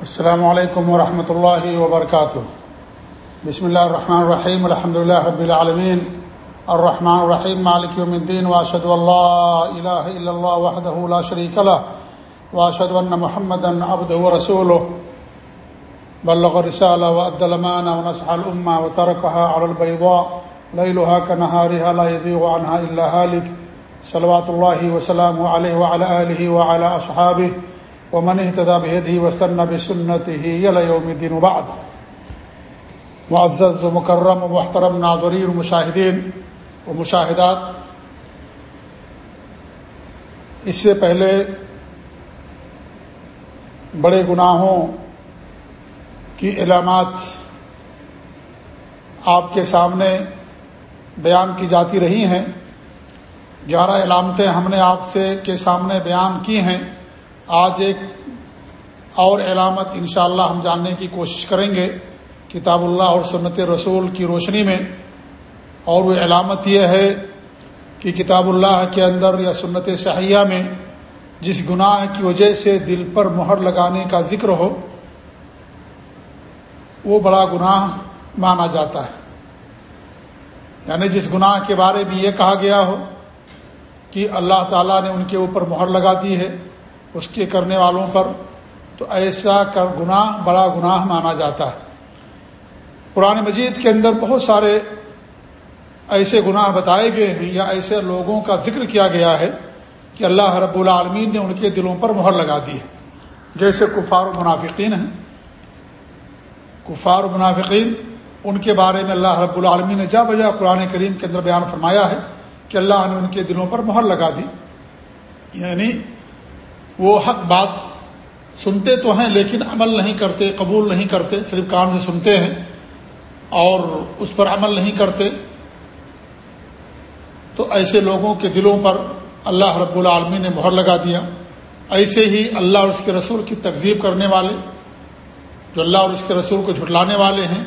السلام علیکم ورحمۃ اللہ وبرکاتہ۔ بسم اللہ الرحمن الرحیم الحمد لله رب العالمین۔ الرحمن الرحیم، مالک یوم الدین واشهد ان لا اله الا الله وحده لا شريك له واشهد ان محمدا عبده ورسوله بلغ الرسالة وأدى الأمانة ونصح الأمة وتركها على البيضاء ليلها كنهارها لا يذيغ عنها إلا هالك صلوات الله وسلامه عليه وعلى آله وعلى أصحابه ومن اهتدى بهده واستنى بسنته الى يوم الدين وبعد. معزز ومكرم ومحترم ناظرين ومشاهدين ومشاهدات، اس سے پہلے بڑے گناہوں کی علامات آپ کے سامنے بیان کی جاتی رہی ہیں۔ گیارہ علامتیں ہم نے آپ سے کے سامنے بیان کی ہیں۔ آج ایک اور علامت انشاءاللہ ہم جاننے کی کوشش کریں گے، کتاب اللہ اور سنت رسول کی روشنی میں۔ اور وہ علامت یہ ہے کہ کتاب اللہ کے اندر یا سنت صحیحہ میں جس گناہ کی وجہ سے دل پر مہر لگانے کا ذکر ہو، وہ بڑا گناہ مانا جاتا ہے۔ یعنی جس گناہ کے بارے میں یہ کہا گیا ہو کہ اللہ تعالیٰ نے ان کے اوپر مہر لگا دی ہے اس کے کرنے والوں پر تو ایسا کر گناہ، بڑا گناہ مانا جاتا ہے۔ قرآن مجید کے اندر بہت سارے ایسے گناہ بتائے گئے ہیں یا ایسے لوگوں کا ذکر کیا گیا ہے کہ اللہ رب العالمین نے ان کے دلوں پر مہر لگا دی ہے۔ جیسے کفار و منافقین ہیں۔ کفار و منافقین، ان کے بارے میں اللہ رب العالمین نے جا بجا قرآن کریم کے اندر بیان فرمایا ہے کہ اللہ نے ان کے دلوں پر مہر لگا دی۔ یعنی وہ حق بات سنتے تو ہیں لیکن عمل نہیں کرتے، قبول نہیں کرتے، صرف کان سے سنتے ہیں اور اس پر عمل نہیں کرتے۔ تو ایسے لوگوں کے دلوں پر اللہ رب العالمین نے مہر لگا دیا۔ ایسے ہی اللہ اور اس کے رسول کی تقزیب کرنے والے، جو اللہ اور اس کے رسول کو جھٹلانے والے ہیں،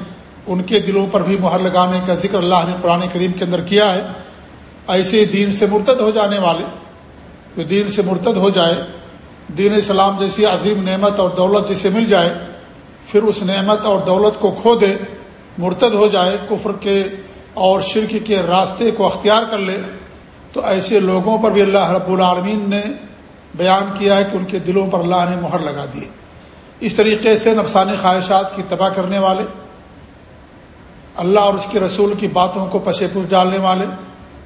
ان کے دلوں پر بھی مہر لگانے کا ذکر اللہ نے قرآن کریم کے اندر کیا ہے۔ ایسے دین سے مرتد ہو جانے والے، جو دین سے مرتد ہو جائے دین اسلام جیسی عظیم نعمت اور دولت جسے مل جائے، پھر اس نعمت اور دولت کو کھو دے، مرتد ہو جائے، کفر کے اور شرک کے راستے کو اختیار کر لے، تو ایسے لوگوں پر بھی اللہ رب العالمین نے بیان کیا ہے کہ ان کے دلوں پر اللہ نے مہر لگا دی اس طریقے سے نفسانی خواہشات کی تباہ کرنے والے، اللہ اور اس کے رسول کی باتوں کو پشے پوش ڈالنے والے،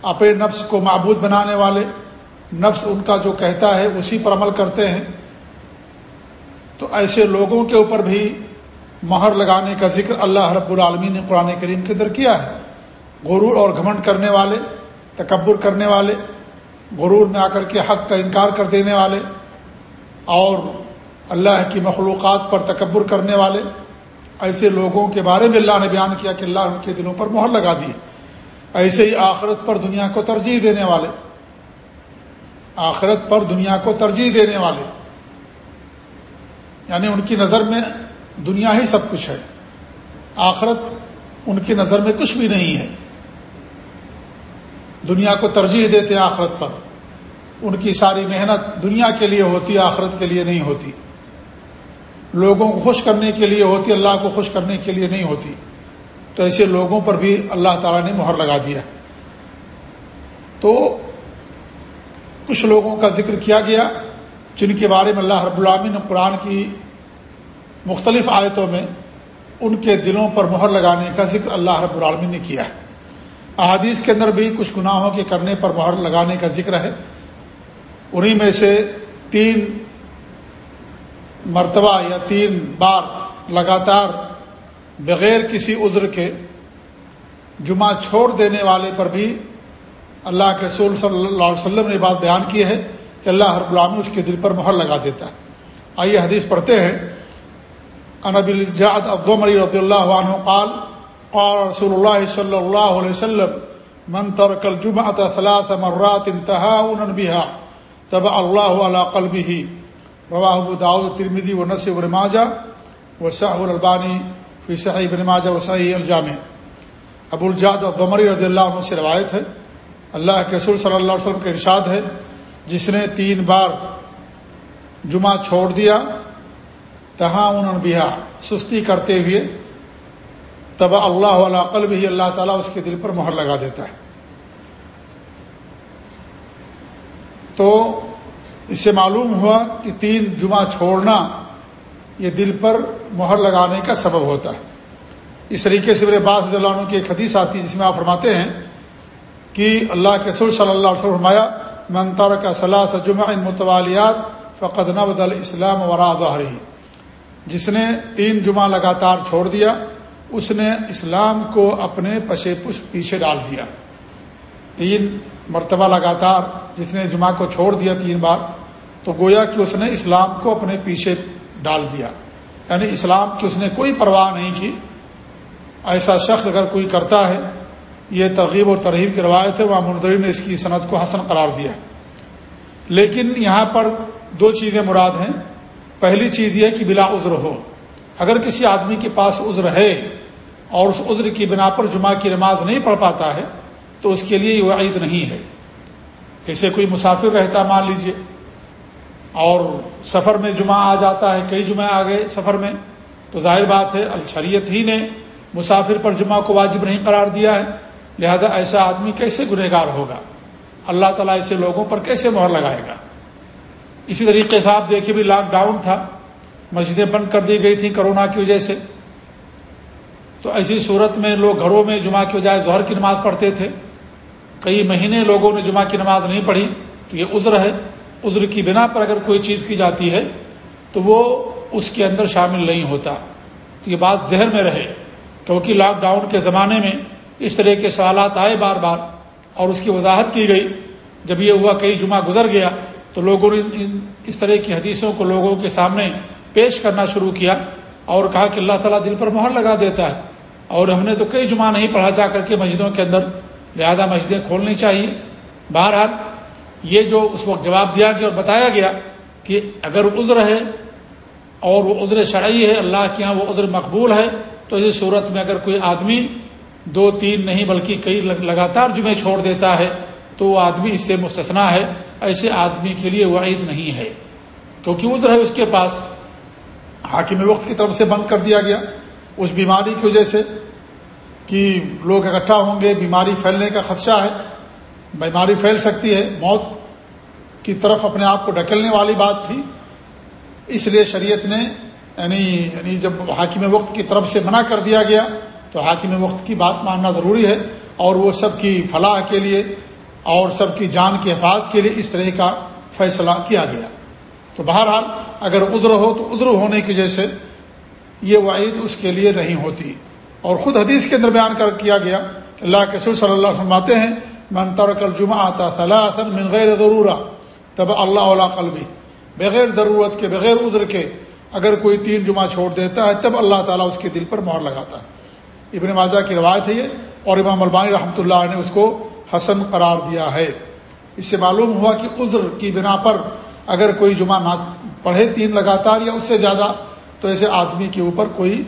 اپنے نفس کو معبود بنانے والے نفس ان کا جو کہتا ہے اسی پر عمل کرتے ہیں، تو ایسے لوگوں کے اوپر بھی مہر لگانے کا ذکر اللہ رب العالمین نے قرآن کریم کے اندر کیا ہے۔ غرور اور گھمنڈ کرنے والے، تکبر کرنے والے، غرور میں آ کر کے حق کا انکار کر دینے والے، اور اللہ کی مخلوقات پر تکبر کرنے والے، ایسے لوگوں کے بارے میں اللہ نے بیان کیا کہ اللہ ان کے دلوں پر مہر لگا دی ایسے ہی آخرت پر دنیا کو ترجیح دینے والے آخرت پر دنیا کو ترجیح دینے والے۔ یعنی ان کی نظر میں دنیا ہی سب کچھ ہے۔ آخرت ان کی نظر میں کچھ بھی نہیں ہے۔ دنیا کو ترجیح دیتے آخرت پر۔ ان کی ساری محنت دنیا کے لیے ہوتی، آخرت کے لیے نہیں ہوتی۔ لوگوں کو خوش کرنے کے لیے ہوتی، اللہ کو خوش کرنے کے لیے نہیں ہوتی۔ تو ایسے لوگوں پر بھی اللہ تعالیٰ نے مہر لگا دیا۔ تو کچھ لوگوں کا ذکر کیا گیا جن کے بارے میں اللہ رب العامن قرآن کی مختلف آیتوں میں ان کے دلوں پر مہر لگانے کا ذکر اللہ رب العالمین نے کیا ہے۔ احادیث کے اندر بھی کچھ گناہوں کے کرنے پر مہر لگانے کا ذکر ہے۔ انہی میں سے تین مرتبہ یا تین بار لگاتار بغیر کسی عذر کے جمعہ چھوڑ دینے والے پر بھی اللہ کے رسول صلی اللہ علیہ وسلم نے بات بیان کی ہے کہ اللہ رب العالمین اس کے دل پر مہر لگا دیتا ہے۔ آئیے حدیث پڑھتے ہیں۔ انب الجاد عبد رضی اللہ عنہ قال قال رسول اللہ صلی اللہ علیہ وسلم، من ترک الجمعة ثلاث مرات انتهاؤنا بها، تبع الله على قلبه رواه ابو داود الترمذي ونسي ابن ماجه وصححه الالباني في صحيح ابن ماجه وصحيح الجامع۔ ابو الجاد الضمری رضی اللہ عنہ سے روایت ہے۔ اللہ کے رسول صلی اللہ علیہ وسلم کا ارشاد ہے، جس نے تین بار جمعہ چھوڑ دیا، تہاں تہا انبیا سستی کرتے ہوئے، تب اللہ علیہ قلب ہی اللہ تعالیٰ اس کے دل پر مہر لگا دیتا ہے۔ تو اس سے معلوم ہوا کہ تین جمعہ چھوڑنا یہ دل پر مہر لگانے کا سبب ہوتا ہے۔ اس طریقے سے میرے باس اللہ عنہ کی ایک حدیث آتی ہے، جس میں آپ فرماتے ہیں کہ اللہ کے رسول صلی اللہ علیہ وسلم فرمایا منتر کا صلاح جمعہ ان متوالیات فقد نبد الاسلام ورا ظہری جس نے تین جمعہ لگاتار چھوڑ دیا، اس نے اسلام کو اپنے پشے پش پیچھے ڈال دیا۔ تین مرتبہ لگاتار جس نے جمعہ کو چھوڑ دیا تین بار، تو گویا کہ اس نے اسلام کو اپنے پیچھے ڈال دیا۔ یعنی اسلام کی اس نے کوئی پرواہ نہیں کی۔ ایسا شخص اگر کوئی کرتا ہے یہ ترغیب اور ترغیب کی روایت ہے وہاں منظری نے اس کی صنعت کو حسن قرار دیا لیکن یہاں پر دو چیزیں مراد ہیں۔ پہلی چیز یہ کہ بلا عذر ہو۔ اگر کسی آدمی کے پاس عذر ہے اور اس عذر کی بنا پر جمعہ کی نماز نہیں پڑھ پاتا ہے، تو اس کے لیے یہ عید نہیں ہے۔ جیسے کوئی مسافر رہتا مان لیجیے۔ اور سفر میں جمعہ آ جاتا ہے، کئی جمعہ آ گئے سفر میں۔ تو ظاہر بات ہے الشریت ہی نے مسافر پر جمعہ کو واجب نہیں قرار دیا ہے۔ لہذا ایسا آدمی کیسے گنہگار ہوگا؟ اللہ تعالیٰ ایسے لوگوں پر کیسے مہر لگائے گا؟ اسی طریقے سے آپ دیکھیے بھی لاک ڈاؤن تھا، مسجدیں بند کر دی گئی تھیں کرونا کی وجہ سے۔ تو ایسی صورت میں لوگ گھروں میں جمعہ کی بجائے ظہر کی نماز پڑھتے تھے۔ کئی مہینے لوگوں نے جمعہ کی نماز نہیں پڑھی، تو یہ عذر ہے۔ عذر کی بنا پر اگر کوئی چیز کی جاتی ہے، تو وہ اس کے اندر شامل نہیں ہوتا۔ تو یہ بات ذہن میں رہے، کیونکہ لاک ڈاؤن کے زمانے میں اس طرح کے سوالات آئے بار بار اور اس کی وضاحت کی گئی۔ جب یہ ہوا کئی جمعہ گزر گیا تو لوگوں نے اس طرح کی حدیثوں کو لوگوں کے سامنے پیش کرنا شروع کیا اور کہا کہ اللہ تعالیٰ دل پر مہر لگا دیتا ہے۔ اور ہم نے تو کئی جمعہ نہیں پڑھا جا کر کے مسجدوں کے اندر، لہذا مسجدیں کھولنی چاہیے۔ بہرحال یہ جو اس وقت جواب دیا گیا اور بتایا گیا کہ اگر عذر ہے اور وہ عذر شرعی ہے، اللہ کے یہاں وہ عذر مقبول ہے، تو اس صورت میں اگر کوئی آدمی دو تین نہیں بلکہ کئی لگاتار جمعے چھوڑ دیتا ہے، تو وہ آدمی اس سے مستثنا ہے، ایسے آدمی کے لیے وعید نہیں ہے۔ کیونکہ عذر ہے اس کے پاس۔ حاکم وقت کی طرف سے بند کر دیا گیا۔ اس بیماری کی وجہ سے کہ لوگ اکٹھا ہوں گے، بیماری پھیلنے کا خدشہ ہے۔ بیماری پھیل سکتی ہے، موت کی طرف اپنے آپ کو ڈھکلنے والی بات تھی۔ اس لیے شریعت نے یعنی یعنی جب حاکم وقت کی طرف سے منع کر دیا گیا تو حاکم وقت کی بات ماننا ضروری ہے اور وہ سب کی فلاح کے لیے اور سب کی جان کی حفاظت کے لیے اس طرح کا فیصلہ کیا گیا۔ تو بہرحال اگر عذر ہو تو عذر ہونے کی وجہ سے یہ وعید اس کے لیے نہیں ہوتی۔ اور خود حدیث کے اندر بیان کر کیا گیا کہ اللہ کے صلی اللہ علیہ وسلم آتے ہیں، من ترک الجمعہ آتا صلاح من غیر ضرورہ تب اللہ علیہ قلبی۔ بغیر ضرورت کے، بغیر عذر کے اگر کوئی تین جمعہ چھوڑ دیتا ہے، تب اللہ تعالیٰ اس کے دل پر مہر لگاتا ہے۔ ابن ماجہ کی روایت ہے یہ، اور امام البانی رحمۃ اللہ نے اس کو حسن قرار دیا ہے۔ اس سے معلوم ہوا کہ عذر کی بنا پر اگر کوئی جمعہ نہ پڑھے تین لگاتار یا اس سے زیادہ، تو ایسے آدمی کے اوپر کوئی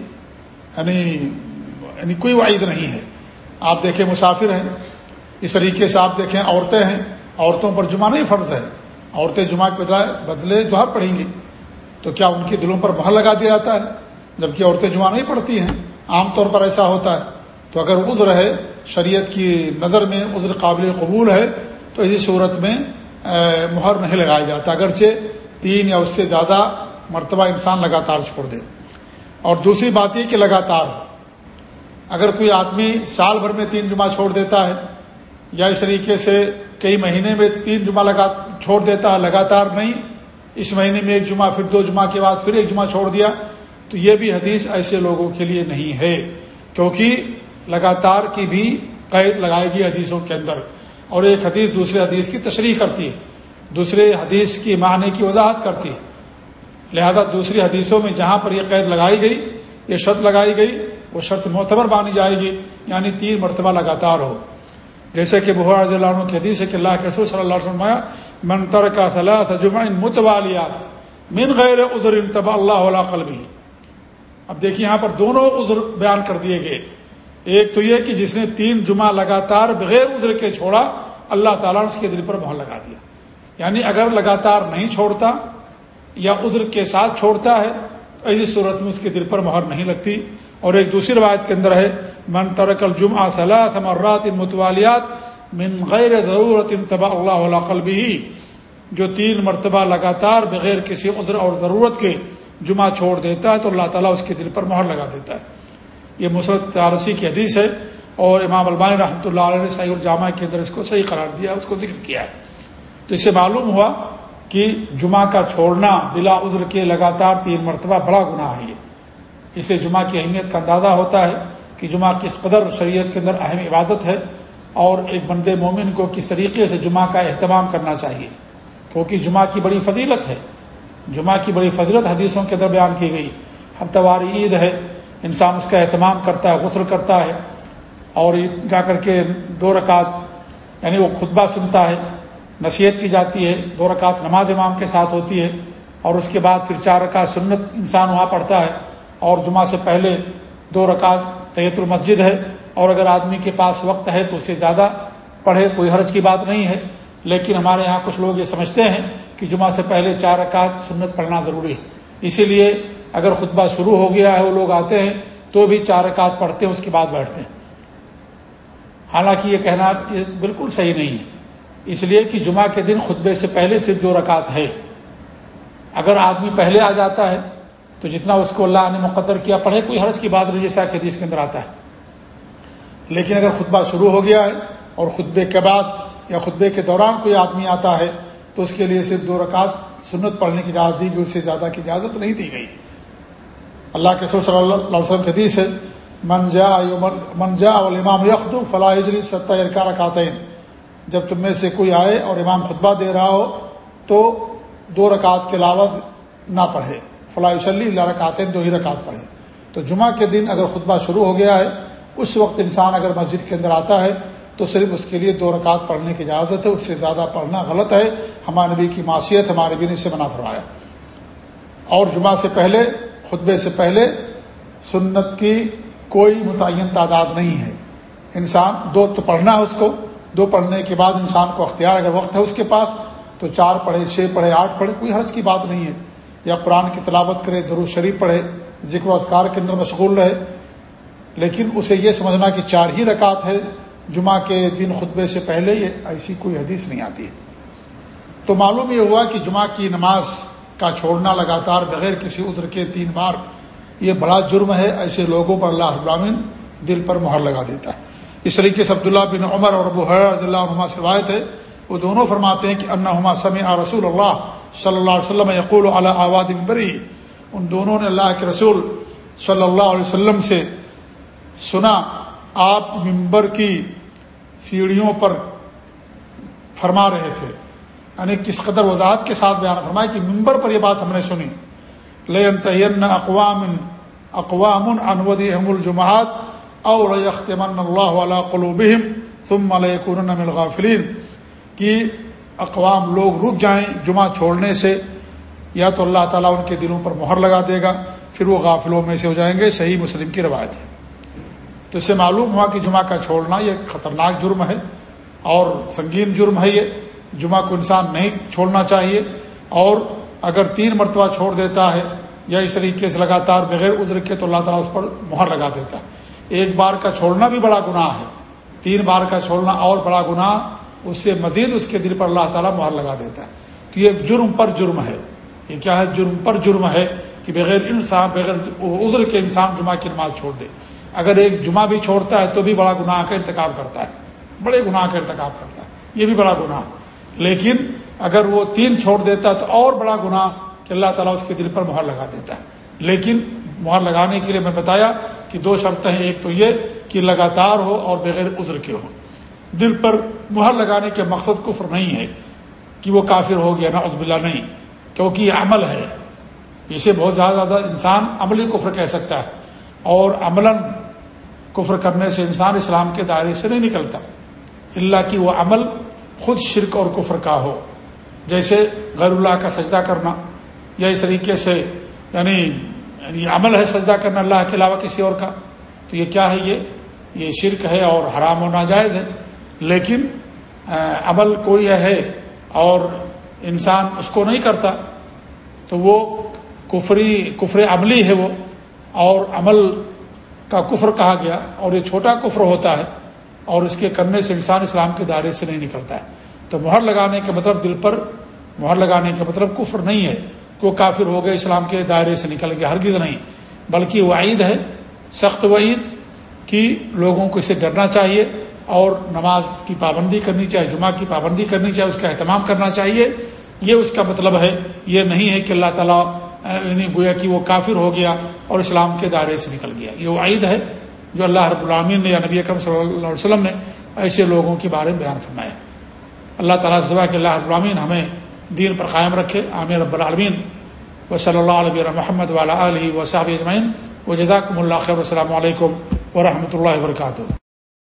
یعنی یعنی کوئی وعید نہیں ہے۔ آپ دیکھیں مسافر ہیں، اس طریقے سے آپ دیکھیں عورتیں ہیں، عورتوں پر جمعہ نہیں فرض ہے۔ عورتیں جمعہ کے بجائے بدلے دوہر پڑھیں گی۔ تو کیا ان کے دلوں پر بہت لگا دیا جاتا ہے؟ جبکہ عورتیں جمعہ نہیں پڑھتی ہیں۔ عام طور پر ایسا ہوتا ہے۔ تو اگر عذر ہے، شریعت کی نظر میں عذر قابل قبول ہے، تو اسی صورت میں مہر نہیں لگایا جاتا۔ اگرچہ تین یا اس سے زیادہ مرتبہ انسان لگاتار چھوڑ دے۔ اور دوسری بات یہ کہ لگاتار، اگر کوئی آدمی سال بھر میں تین جمعہ چھوڑ دیتا ہے، یا اس طریقے سے کئی مہینے میں تین جمعہ لگا، چھوڑ دیتا ہے، لگاتار نہیں، اس مہینے میں ایک جمعہ، پھر دو جمعہ کے بعد پھر ایک جمعہ چھوڑ دیا تو یہ بھی حدیث ایسے لوگوں کے لیے نہیں ہے، کیونکہ لگاتار کی بھی قید لگائے گی حدیثوں کے اندر۔ اور ایک حدیث دوسرے حدیث کی تشریح کرتی ہے، دوسرے حدیث کی معنی کی وضاحت کرتی ہے۔ لہذا دوسری حدیثوں میں جہاں پر یہ قید لگائی گئی، یہ شرط لگائی گئی، وہ شرط معتبر مانی جائے گی یعنی تین مرتبہ لگاتار ہو۔ جیسے کہ بحر رضی اللہ عنہ کی حدیث ہے کہ اللہ کے رسول صلی اللہ علیہ وسلم منتر کا ثلاث جمع متوالیات من غیر عذر انتبا اللہ علیہ قلبی اب دیکھیے یہاں پر دونوں عذر بیان کر دیے گئے۔ ایک تو یہ کہ جس نے تین جمعہ لگاتار بغیر عذر کے چھوڑا، اللہ تعالیٰ نے اس کے دل پر مہر لگا دیا۔ یعنی اگر لگاتار نہیں چھوڑتا یا عذر کے ساتھ چھوڑتا ہے، تو ایسی صورت میں اس کے دل پر مہر نہیں لگتی۔ اور ایک دوسری روایت کے اندر ہے، من ترک الجمعہ صلاح مرات متوالیات من غیر ضرورت تبا اللہ قلبی جو تین مرتبہ لگاتار بغیر کسی عذر اور ضرورت کے جمعہ چھوڑ دیتا ہے تو اللہ تعالیٰ اس کے دل پر مہر لگا دیتا ہے۔ یہ مسرت تارسی کی حدیث ہے اور امام البانی رحمۃ اللہ علیہ نے صحیح الجامہ کے اندر اس کو صحیح قرار دیا، اس کو ذکر کیا ہے۔ تو اس سے معلوم ہوا کہ جمعہ کا چھوڑنا بلا عذر کے لگاتار تین مرتبہ بڑا گناہ ہے۔ یہ اسے جمعہ کی اہمیت کا اندازہ ہوتا ہے کہ جمعہ کس قدر شریعت کے اندر اہم عبادت ہے اور ایک بند مومن کو کس طریقے سے جمعہ کا اہتمام کرنا چاہیے۔ کیونکہ جمعہ کی بڑی فضیلت ہے۔ جمعہ کی بڑی فضیلت حدیثوں کے اندر بیان کی گئی۔ ہفتوار عید ہے، انسان اس کا اہتمام کرتا ہے، غسل کرتا ہے، اور عید جا کر کے دو رکعت یعنی وہ خطبہ سنتا ہے، نصیحت کی جاتی ہے، دو رکعت نماز امام کے ساتھ ہوتی ہے، اور اس کے بعد پھر چار رکعت سنت انسان وہاں پڑھتا ہے، اور جمعہ سے پہلے دو رکعت طیت المسجد ہے، اور اگر آدمی کے پاس وقت ہے تو اسے زیادہ پڑھے، کوئی حرج کی بات نہیں ہے، لیکن ہمارے یہاں کچھ لوگ یہ سمجھتے ہیں کہ جمعہ سے پہلے چار رکعت سنت پڑھنا ضروری ہے۔ اسی لیے اگر خطبہ شروع ہو گیا ہے، وہ لوگ آتے ہیں تو بھی چار رکعت پڑھتے ہیں، اس کے بعد بیٹھتے ہیں۔ حالانکہ یہ کہنا یہ بالکل صحیح نہیں ہے۔ اس لیے کہ جمعہ کے دن خطبے سے پہلے صرف دو رکعت ہے۔ اگر آدمی پہلے آ جاتا ہے، تو جتنا اس کو اللہ نے مقدر کیا، پڑھے کوئی حرض کی بات نہیں جیسا حدیث کے اندر آتا ہے۔ لیکن اگر خطبہ شروع ہو گیا ہے اور خطبے کے بعد یا خطبے کے دوران کوئی آدمی آتا ہے تو اس کے لیے صرف دو رکعت سنت پڑھنے کی اجازت دی گئی، اس سے زیادہ کی اجازت نہیں دی گئی۔ اللہ کے صلی اللہ علیہ وسلم کے حدیث ہے منجا منجا امام یخد فلاح ستہ ارکا رکاتین جب تم میں سے کوئی آئے اور امام خطبہ دے رہا ہو، تو دو رکعت کے علاوہ نہ پڑھے۔ فلاح وسلی اللہ رکعتیں دو ہی رکعت پڑھے۔ تو جمعہ کے دن اگر خطبہ شروع ہو گیا ہے، اس وقت انسان اگر مسجد کے اندر آتا ہے، تو صرف اس کے لیے دو رکعت پڑھنے کی اجازت ہے، اس سے زیادہ پڑھنا غلط ہے۔ ہمارے نبی کی معاشیت ہمارے نبی نے اسے منع فرمایا۔ اور جمعہ سے پہلے، خطبے سے پہلے سنت کی کوئی متعین تعداد نہیں ہے۔ انسان دو تو پڑھنا ہے اس کو، دو پڑھنے کے بعد انسان کو اختیار اگر وقت ہے اس کے پاس، تو چار پڑھے، چھ پڑھے، آٹھ پڑھے، کوئی حرج کی بات نہیں ہے۔ یا قرآن کی تلاوت کرے درو شریف پڑھے، ذکر و اذکار کے اندر مشغول رہے۔ لیکن اسے یہ سمجھنا کہ چار ہی رکعت ہے۔ جمعہ کے دن خطبے سے پہلے یہ ایسی کوئی حدیث نہیں آتی ہے۔ تو معلوم یہ ہوا کہ جمعہ کی نماز کا چھوڑنا لگاتار بغیر کسی عذر کے تین بار یہ بڑا جرم ہے، ایسے لوگوں پر اللہ ابراہین دل پر مہر لگا دیتا ہے۔ اس طریقے سے عبداللہ بن عمر اور ابو رضی اللہ عنہ سے روایت ہے، وہ دونوں فرماتے ہیں کہ انہما سمع رسول اللہ صلی اللہ علیہ وسلم یقول علیہ آباد ممبری ان دونوں نے اللہ کے رسول صلی اللہ علیہ وسلم سے سنا، آپ ممبر کی سیڑھیوں پر فرما رہے تھے۔ یعنی کس قدر وضاحت کے ساتھ بیان فرمایا کہ ممبر پر یہ بات ہم نے سنی۔ لین تین اقوام اقوام انودی الجماعت اور یختمن اللہ علیہ قلوبہم ثم علیکن من الغافلین۔ کہ اقوام لوگ رک جائیں جمعہ چھوڑنے سے، یا تو اللہ تعالیٰ ان کے دلوں پر مہر لگا دے گا، پھر وہ غافلوں میں سے ہو جائیں گے۔ صحیح مسلم کی روایت ہے۔ تو اس سے معلوم ہوا کہ جمعہ کا چھوڑنا یہ خطرناک جرم ہے اور سنگین جرم ہے یہ۔ جمعہ کو انسان نہیں چھوڑنا چاہیے اور اگر تین مرتبہ چھوڑ دیتا ہے یا اس طریقے سے لگاتار بغیر عذر کے تو اللہ تعالیٰ اس پر مہر لگا دیتا ہے۔ ایک بار کا چھوڑنا بھی بڑا گناہ ہے۔ تین بار کا چھوڑنا اور بڑا گناہ، اس سے مزید اس کے دل پر اللہ تعالیٰ مہر لگا دیتا ہے۔ تو یہ جرم پر جرم ہے۔ یہ کیا ہے؟ جرم پر جرم ہے کہ بغیر انسان، بغیر عذر کے انسان جمعہ کی نماز چھوڑ دے۔ اگر ایک جمعہ بھی چھوڑتا ہے تو بھی بڑا گناہ کا ارتکاب کرتا ہے۔ بڑے گناہ کا ارتکاب کرتا ہے۔ یہ بھی بڑا گناہ۔ لیکن اگر وہ تین چھوڑ دیتا ہے تو اور بڑا گناہ کہ اللہ تعالیٰ اس کے دل پر مہر لگا دیتا ہے۔ لیکن مہر لگانے کے لیے میں بتایا کہ دو شرطیں ہیں۔ ایک تو یہ کہ لگاتار ہو اور بغیر عذر کے ہو۔ دل پر مہر لگانے کے مقصد کفر نہیں ہے کہ وہ کافر ہو گیا نا عزب اللہ نہیں۔ کیونکہ یہ عمل ہے۔ اسے بہت زیادہ زیادہ انسان عملی کفر کہہ سکتا ہے۔ اور عمل کفر کرنے سے انسان اسلام کے دائرے سے نہیں نکلتا۔ اللہ کی وہ عمل خود شرک اور کفر کا ہو۔ جیسے غیر اللہ کا سجدہ کرنا، یا اس طریقے سے یعنی یعنی عمل ہے سجدہ کرنا اللہ کے علاوہ کسی اور کا، تو یہ کیا ہے یہ؟ یہ شرک ہے اور حرام و ناجائز ہے۔ لیکن عمل کوئی ہے اور انسان اس کو نہیں کرتا، تو وہ کفری، کفر عملی ہے وہ۔ اور عمل کا کفر کہا گیا اور یہ چھوٹا کفر ہوتا ہے اور اس کے کرنے سے انسان اسلام کے دائرے سے نہیں نکلتا ہے۔ تو مہر لگانے کے مطلب دل پر مہر لگانے کا مطلب کفر نہیں ہے۔ کہ وہ کافر ہو گئے اسلام کے دائرے سے نکل گیا ہرگز نہیں۔ بلکہ وعید ہے، سخت وعید کہ لوگوں کو اسے ڈرنا چاہیے اور نماز کی پابندی کرنی چاہیے، جمعہ کی پابندی کرنی چاہیے، اس کا اہتمام کرنا چاہیے۔ یہ اس کا مطلب ہے۔ یہ نہیں ہے کہ اللہ تعالیٰ یعنی گویا کہ وہ کافر ہو گیا اور اسلام کے دائرے سے نکل گیا۔ یہ وعید ہے۔ جو اللہ رب العامین نے یا نبی اکرم صلی اللہ علیہ وسلم نے ایسے لوگوں کے بارے میں بیان فرمایا اللہ تعالیٰ سے دعا کہ اللہ رب العامین ہمیں دین پر قائم رکھے۔ عامر رب العالمین۔ و صلی اللہ علیہ محمد والا علیہ وصحب اجمعین۔ و جزاکم اللہ خیر۔ السلام علیکم ورحمۃ اللہ وبرکاتہ۔